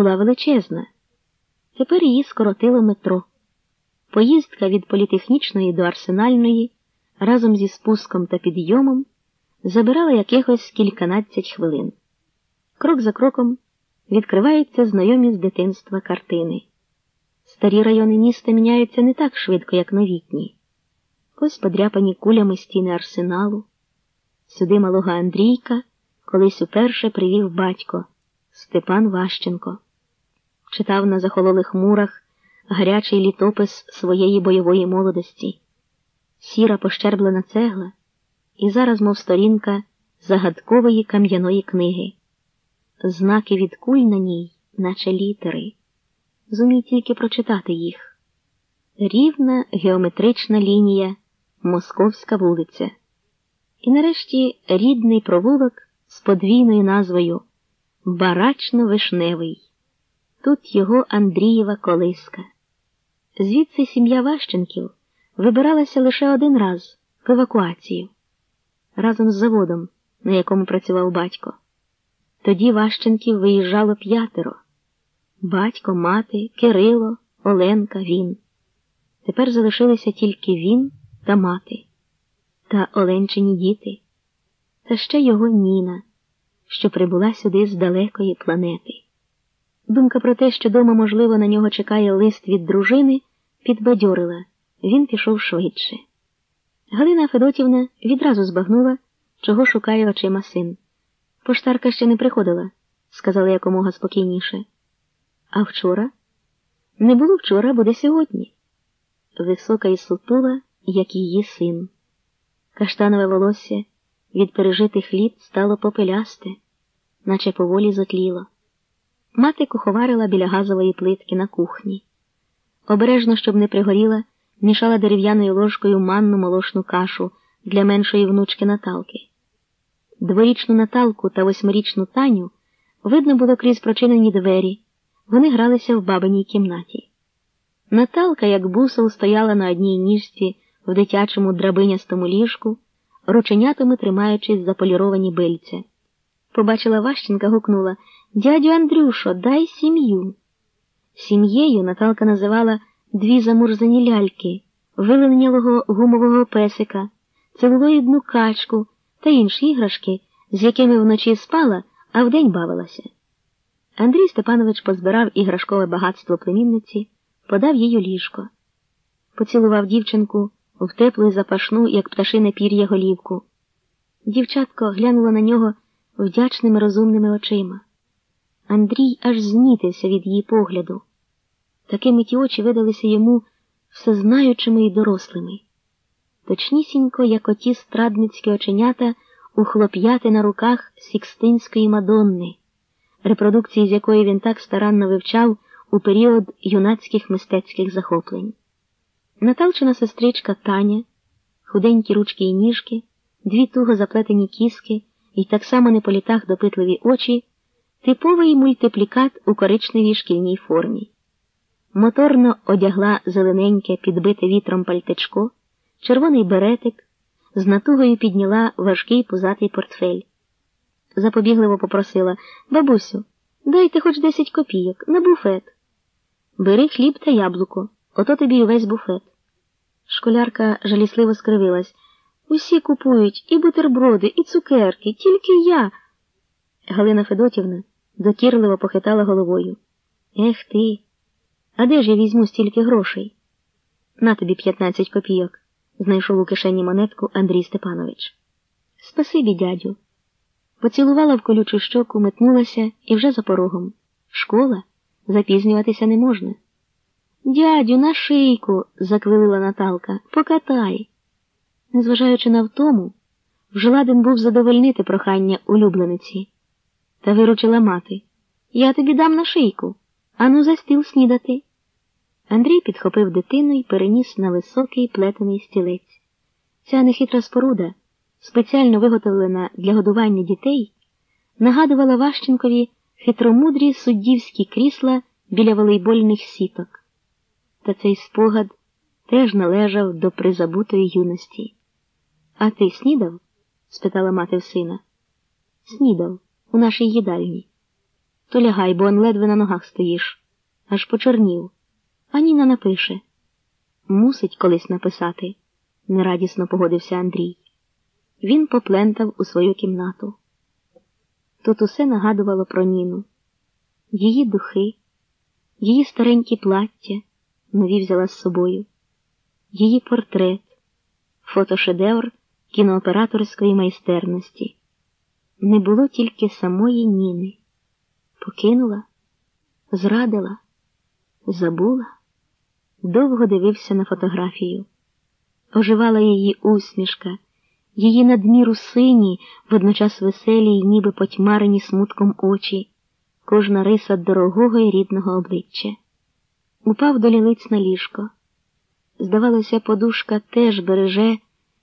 була величезна. Тепер її скоротило метро. Поїздка від політехнічної до арсенальної разом зі спуском та підйомом забирала якихось кільканадцять хвилин. Крок за кроком відкриваються знайомі з дитинства картини. Старі райони міста міняються не так швидко, як новітні. Ось подряпані кулями стіни арсеналу. Сюди малого Андрійка колись уперше привів батько Степан Ващенко. Читав на захололих мурах гарячий літопис своєї бойової молодості, сіра пощерблена цегла, і зараз, мов сторінка загадкової кам'яної книги, знаки від куль на ній, наче літери. Зумій тільки прочитати їх. Рівна геометрична лінія, Московська вулиця. І нарешті рідний провулок з подвійною назвою Барачно-Вишневий. Тут його Андрієва колиска. Звідси сім'я Ващенків вибиралася лише один раз в евакуацію разом з заводом, на якому працював батько. Тоді Ващенків виїжджало п'ятеро батько, мати, Кирило, Оленка, він. Тепер залишилися тільки він та мати, та Оленчині діти, та ще його Ніна, що прибула сюди з далекої планети. Думка про те, що дома, можливо, на нього чекає лист від дружини, підбадьорила він пішов швидше. Галина Федотівна відразу збагнула, чого шукає очима син. Поштарка ще не приходила, сказала якомога спокійніше. А вчора? Не було вчора, буде сьогодні. Висока і сутула, як її син. Каштанове волосся від пережитих літ стало попелясте, наче поволі затліло. Мати куховарила біля газової плитки на кухні. Обережно, щоб не пригоріла, мішала дерев'яною ложкою манну молошну кашу для меншої внучки Наталки. Дворічну Наталку та восьмирічну Таню видно було крізь прочинені двері. Вони гралися в бабиній кімнаті. Наталка, як бусол, стояла на одній ніжці в дитячому драбинястому ліжку, рученятами тримаючись за поліровані бильця. Побачила Ващенка, гукнула Дядю Андрюшо, дай сім'ю. Сім'єю Наталка називала дві замурзані ляльки, виленнялого гумового песика, целулоїдну качку та інші іграшки, з якими вночі спала, а вдень бавилася. Андрій Степанович позбирав іграшкове багатство племінниці, подав їй ліжко, поцілував дівчинку в теплу і запашну, як пташине пір'я голівку. Дівчатко глянула на нього вдячними розумними очима. Андрій аж знітився від її погляду. Такими ті очі видалися йому всезнаючими і дорослими, точнісінько, як оті страдницькі оченята у хлоп'яти на руках Сікстинської Мадонни, репродукції з якої він так старанно вивчав у період юнацьких мистецьких захоплень. Наталчина сестричка Таня, худенькі ручки і ніжки, дві туго заплетені кіски і так само не по літах допитливі очі, типовий мультиплікат у коричневій шкільній формі. Моторно одягла зелененьке, підбите вітром пальтечко, червоний беретик, з натугою підняла важкий пузатий портфель. Запобігливо попросила Бабусю, дайте хоч десять копійок на буфет. Бери хліб та яблуко, ото тобі й увесь буфет. Школярка жалісливо скривилась. Усі купують і бутерброди, і цукерки, тільки я. Галина Федотівна докірливо похитала головою. Ех ти. А де ж я візьму стільки грошей? На тобі п'ятнадцять копійок, знайшов у кишені монетку Андрій Степанович. Спасибі, дядю. Поцілувала в колючу щоку, метнулася і вже за порогом. Школа запізнюватися не можна. Дядю, на шийку, заквилила Наталка, покатай. Незважаючи на втому, вже ладен був задовольнити прохання улюблениці. Та виручила мати. Я тобі дам на шийку, ану за стіл снідати. Андрій підхопив дитину і переніс на високий плетений стілець. Ця нехитра споруда, спеціально виготовлена для годування дітей, нагадувала Ващенкові хитромудрі суддівські крісла біля волейбольних сіток. Та цей спогад теж належав до призабутої юності. А ти снідав? спитала мати в сина. Снідав у нашій їдальні. То лягай, бо он ледве на ногах стоїш. Аж почорнів. А Ніна напише. Мусить колись написати, нерадісно погодився Андрій. Він поплентав у свою кімнату. Тут усе нагадувало про Ніну, її духи, її старенькі плаття, нові взяла з собою, її портрет, фотошедевр кінооператорської майстерності. Не було тільки самої Ніни. Покинула, зрадила, забула, довго дивився на фотографію. Оживала її усмішка, її надміру сині, водночас веселі й ніби потьмарені смутком очі, кожна риса дорогого й рідного обличчя. Упав до лілиць на ліжко. Здавалося, подушка теж береже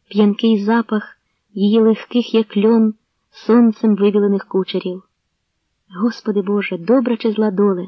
п'янкий запах її легких, як льон, сонцем вивілених кучерів. Господи Боже, добра чи зла доле!